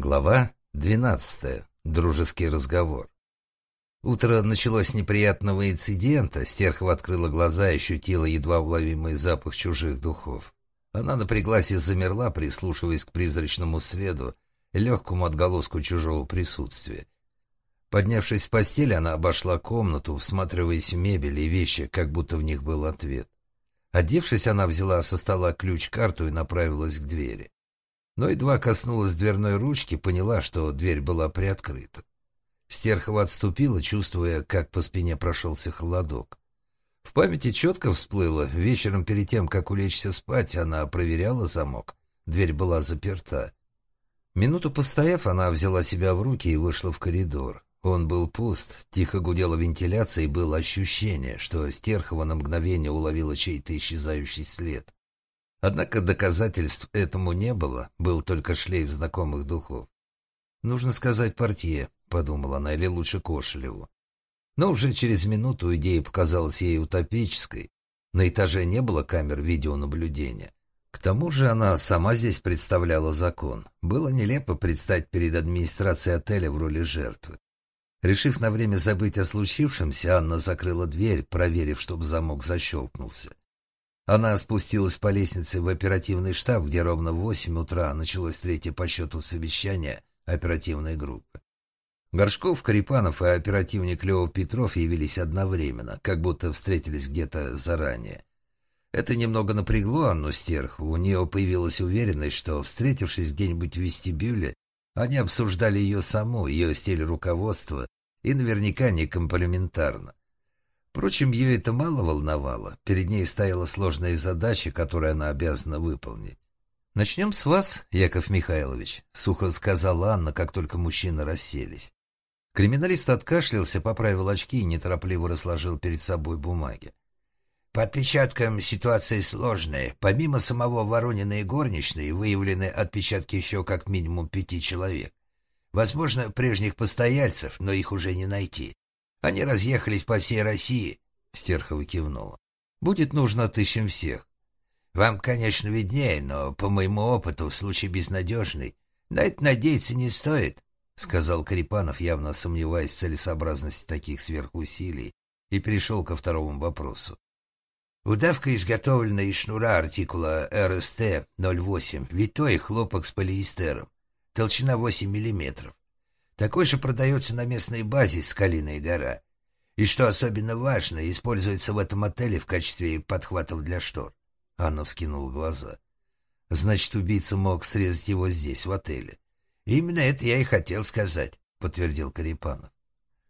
Глава 12. Дружеский разговор. Утро началось с неприятного инцидента. Стерхова открыла глаза и ощутила едва уловимый запах чужих духов. Она напряглась и замерла, прислушиваясь к призрачному следу, легкому отголоску чужого присутствия. Поднявшись в постель, она обошла комнату, всматриваясь в мебель и вещи, как будто в них был ответ. Одевшись, она взяла со стола ключ-карту и направилась к двери но едва коснулась дверной ручки, поняла, что дверь была приоткрыта. Стерхова отступила, чувствуя, как по спине прошелся холодок. В памяти четко всплыло, вечером перед тем, как улечься спать, она проверяла замок. Дверь была заперта. Минуту постояв, она взяла себя в руки и вышла в коридор. Он был пуст, тихо гудела вентиляция, и было ощущение, что Стерхова на мгновение уловила чей-то исчезающий след. Однако доказательств этому не было, был только шлейф знакомых духов. «Нужно сказать портье», — подумала она, — или лучше Кошелеву. Но уже через минуту идея показалась ей утопической. На этаже не было камер видеонаблюдения. К тому же она сама здесь представляла закон. Было нелепо предстать перед администрацией отеля в роли жертвы. Решив на время забыть о случившемся, Анна закрыла дверь, проверив, чтобы замок защелкнулся. Она спустилась по лестнице в оперативный штаб, где ровно в восемь утра началось третье по счету совещание оперативной группы. Горшков, Карипанов и оперативник Лев Петров явились одновременно, как будто встретились где-то заранее. Это немного напрягло Анну Стерхову. У нее появилась уверенность, что, встретившись где-нибудь в вестибюле, они обсуждали ее саму, ее стиль руководства, и наверняка не комплементарно. Впрочем, ее это мало волновало. Перед ней стояла сложная задача, которую она обязана выполнить. «Начнем с вас, Яков Михайлович», — сухо сказала Анна, как только мужчины расселись. Криминалист откашлялся, поправил очки и неторопливо разложил перед собой бумаги. По отпечаткам ситуация сложная. Помимо самого Воронина и горничной выявлены отпечатки еще как минимум пяти человек. Возможно, прежних постояльцев, но их уже не найти. Они разъехались по всей России, — Стерхова кивнула. Будет нужно, отыщем всех. Вам, конечно, виднее, но по моему опыту случай безнадежный. На это надеяться не стоит, — сказал Карипанов, явно сомневаясь в целесообразности таких сверхусилий, и перешел ко второму вопросу. Удавка изготовлена из шнура артикула РСТ-08, витой хлопок с полиэстером. Толщина 8 миллиметров. Такой же продается на местной базе «Скалиная гора». И что особенно важно, используется в этом отеле в качестве подхватов для штор. Анна вскинула глаза. Значит, убийца мог срезать его здесь, в отеле. Именно это я и хотел сказать, подтвердил Карипанов.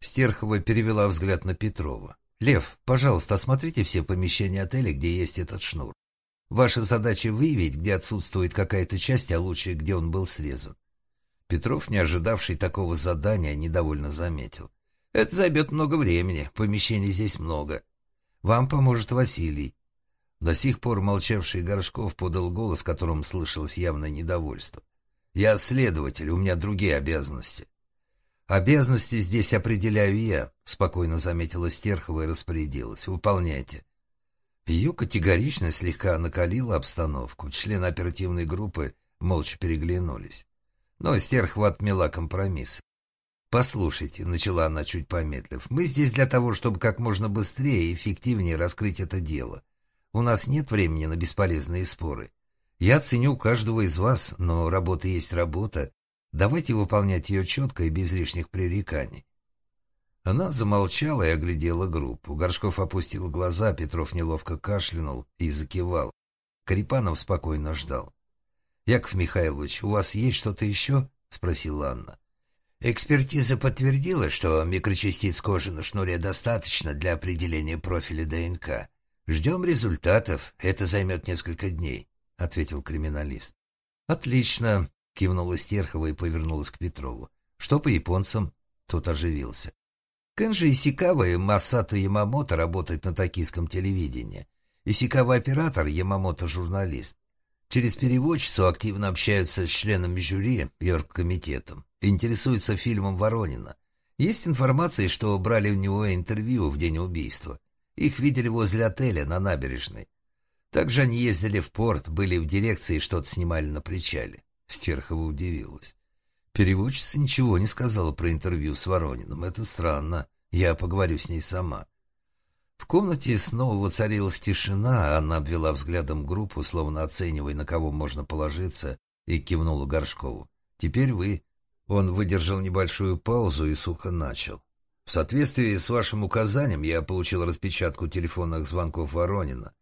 Стерхова перевела взгляд на Петрова. «Лев, пожалуйста, осмотрите все помещения отеля, где есть этот шнур. Ваша задача выявить, где отсутствует какая-то часть, а лучше, где он был срезан. Петров, не ожидавший такого задания, недовольно заметил. «Это займет много времени, помещений здесь много. Вам поможет Василий». До сих пор молчавший Горшков подал голос, которым слышалось явное недовольство. «Я следователь, у меня другие обязанности». «Обязанности здесь определяю я», — спокойно заметила Стерхова и распорядилась. «Выполняйте». Ее категорично слегка накалила обстановку. Члены оперативной группы молча переглянулись. Но Стерхова отмела компромисс. «Послушайте», — начала она чуть помедлив, — «мы здесь для того, чтобы как можно быстрее и эффективнее раскрыть это дело. У нас нет времени на бесполезные споры. Я ценю каждого из вас, но работа есть работа. Давайте выполнять ее четко и без лишних пререканий». Она замолчала и оглядела группу. Горшков опустил глаза, Петров неловко кашлянул и закивал. Карипанов спокойно ждал. «Яков Михайлович, у вас есть что-то еще?» — спросила Анна. Экспертиза подтвердила, что микрочастиц кожи на шнуре достаточно для определения профиля ДНК. Ждем результатов. Это займет несколько дней, — ответил криминалист. Отлично, — кивнула Стерхова и повернулась к Петрову. Что по японцам? Тот оживился. Кэнжи Исикава и Масато Ямамото работают на токийском телевидении. Исикава оператор, Ямамото журналист. Через переводчицу активно общаются с членами жюри и оргкомитетом. Интересуются фильмом Воронина. Есть информация, что брали у него интервью в день убийства. Их видели возле отеля на набережной. Также они ездили в порт, были в дирекции и что-то снимали на причале. Стерхова удивилась. Переводчица ничего не сказала про интервью с Ворониным. Это странно. Я поговорю с ней сама. В комнате снова воцарилась тишина, она обвела взглядом группу, словно оценивая, на кого можно положиться, и кивнула Горшкову. «Теперь вы». Он выдержал небольшую паузу и сухо начал. «В соответствии с вашим указанием я получил распечатку телефонных звонков Воронина.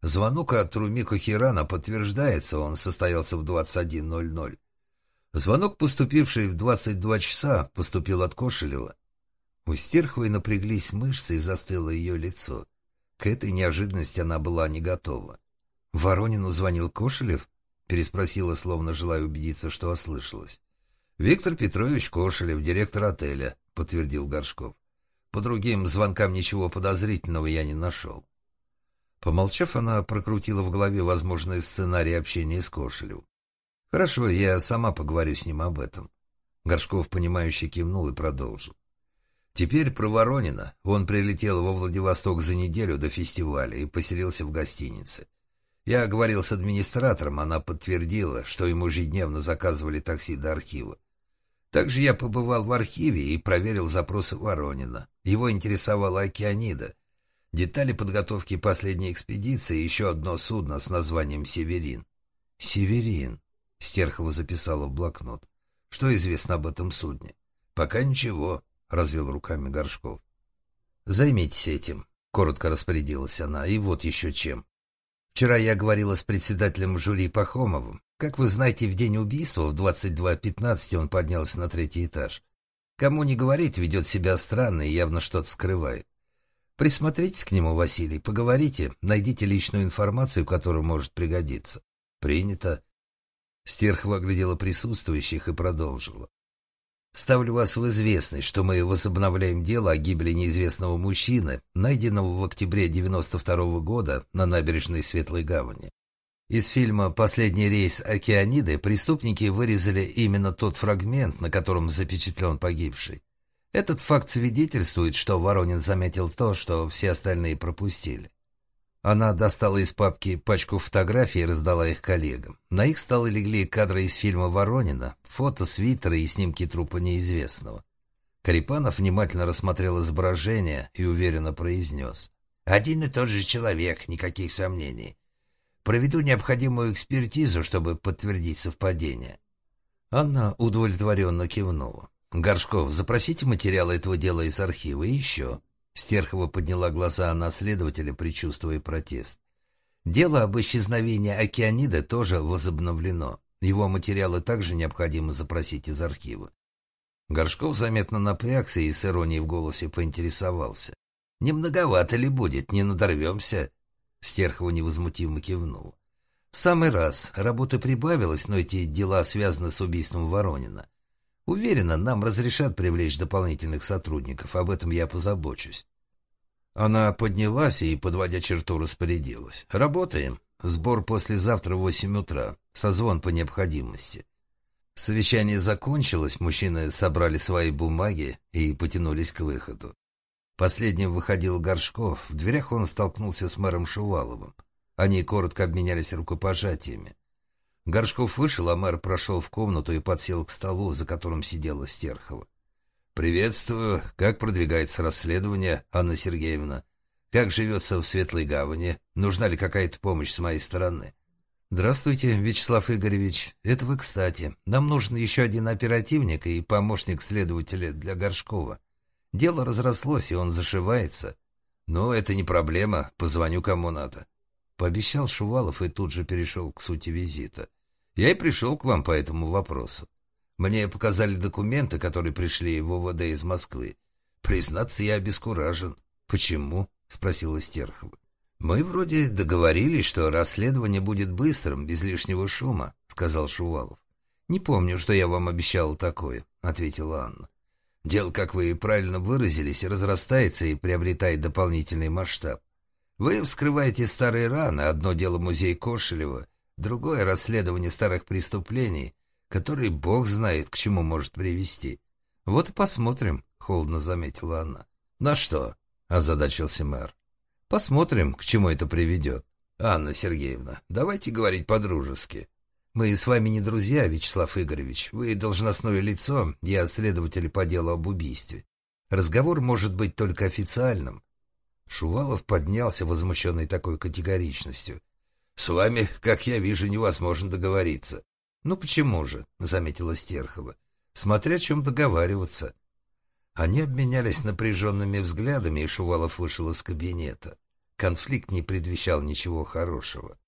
Звонок от Румико Хирана подтверждается, он состоялся в 21.00. Звонок, поступивший в 22 часа, поступил от Кошелева. У Стерховой напряглись мышцы и застыло ее лицо. К этой неожиданности она была не готова. «Воронину звонил Кошелев?» — переспросила, словно желая убедиться, что ослышалась. «Виктор Петрович Кошелев, директор отеля», — подтвердил Горшков. «По другим звонкам ничего подозрительного я не нашел». Помолчав, она прокрутила в голове возможные сценарии общения с Кошелевым. «Хорошо, я сама поговорю с ним об этом». Горшков, понимающе кивнул и продолжил. Теперь про Воронина. Он прилетел во Владивосток за неделю до фестиваля и поселился в гостинице. Я говорил с администратором, она подтвердила, что ему ежедневно заказывали такси до архива. Также я побывал в архиве и проверил запросы Воронина. Его интересовала океанида. Детали подготовки последней экспедиции и еще одно судно с названием «Северин». «Северин», — Стерхова записала в блокнот. «Что известно об этом судне?» «Пока ничего», — развел руками Горшков. «Займитесь этим», — коротко распорядилась она. «И вот еще чем. Вчера я говорила с председателем жюри Пахомовым. Как вы знаете, в день убийства в 22.15 он поднялся на третий этаж. Кому не говорит, ведет себя странно и явно что-то скрывает. Присмотритесь к нему, Василий, поговорите, найдите личную информацию, которая может пригодиться. Принято. Стерхова оглядела присутствующих и продолжила. Ставлю вас в известность, что мы возобновляем дело о гибели неизвестного мужчины, найденного в октябре 92 -го года на набережной Светлой Гавани. Из фильма «Последний рейс Океаниды» преступники вырезали именно тот фрагмент, на котором запечатлен погибший. Этот факт свидетельствует, что Воронин заметил то, что все остальные пропустили. Она достала из папки пачку фотографий и раздала их коллегам. На их столы легли кадры из фильма «Воронина», фото свитера и снимки трупа неизвестного. Карипанов внимательно рассмотрел изображение и уверенно произнес. «Один и тот же человек, никаких сомнений. Проведу необходимую экспертизу, чтобы подтвердить совпадение». Анна удовлетворенно кивнула. «Горшков, запросите материалы этого дела из архива и еще. Стерхова подняла глаза на следователя, предчувствуя протест. Дело об исчезновении океанида тоже возобновлено. Его материалы также необходимо запросить из архива. Горшков заметно напрягся и с иронией в голосе поинтересовался. «Не многовато ли будет? Не надорвемся?» Стерхова невозмутимо кивнул. «В самый раз. Работы прибавилось, но эти дела связаны с убийством Воронина. Уверена, нам разрешат привлечь дополнительных сотрудников, об этом я позабочусь. Она поднялась и, подводя черту, распорядилась. Работаем. Сбор послезавтра в восемь утра. Созвон по необходимости. Совещание закончилось, мужчины собрали свои бумаги и потянулись к выходу. Последним выходил Горшков. В дверях он столкнулся с мэром Шуваловым. Они коротко обменялись рукопожатиями. Горшков вышел, а мэр прошел в комнату и подсел к столу, за которым сидела Стерхова. «Приветствую. Как продвигается расследование, Анна Сергеевна? Как живется в Светлой Гавани? Нужна ли какая-то помощь с моей стороны?» «Здравствуйте, Вячеслав Игоревич. Это вы кстати. Нам нужен еще один оперативник и помощник следователя для Горшкова. Дело разрослось, и он зашивается. Но это не проблема. Позвоню кому надо». Пообещал Шувалов и тут же перешел к сути визита. Я и пришел к вам по этому вопросу. Мне показали документы, которые пришли в ОВД из Москвы. Признаться, я обескуражен. Почему? Спросила Стерхова. Мы вроде договорились, что расследование будет быстрым, без лишнего шума, сказал Шувалов. Не помню, что я вам обещал такое, ответила Анна. Дело, как вы правильно выразились, разрастается и приобретает дополнительный масштаб. Вы вскрываете старые раны, одно дело музей Кошелева, Другое расследование старых преступлений, которые бог знает, к чему может привести. Вот и посмотрим, — холодно заметила она. На что? — озадачился мэр. Посмотрим, к чему это приведет. Анна Сергеевна, давайте говорить по-дружески. Мы с вами не друзья, Вячеслав Игоревич. Вы должностное лицо, я следователь по делу об убийстве. Разговор может быть только официальным. Шувалов поднялся, возмущенный такой категоричностью. «С вами, как я вижу, невозможно договориться». «Ну почему же?» — заметила Стерхова. «Смотря чем договариваться». Они обменялись напряженными взглядами, и Шувалов вышел из кабинета. Конфликт не предвещал ничего хорошего.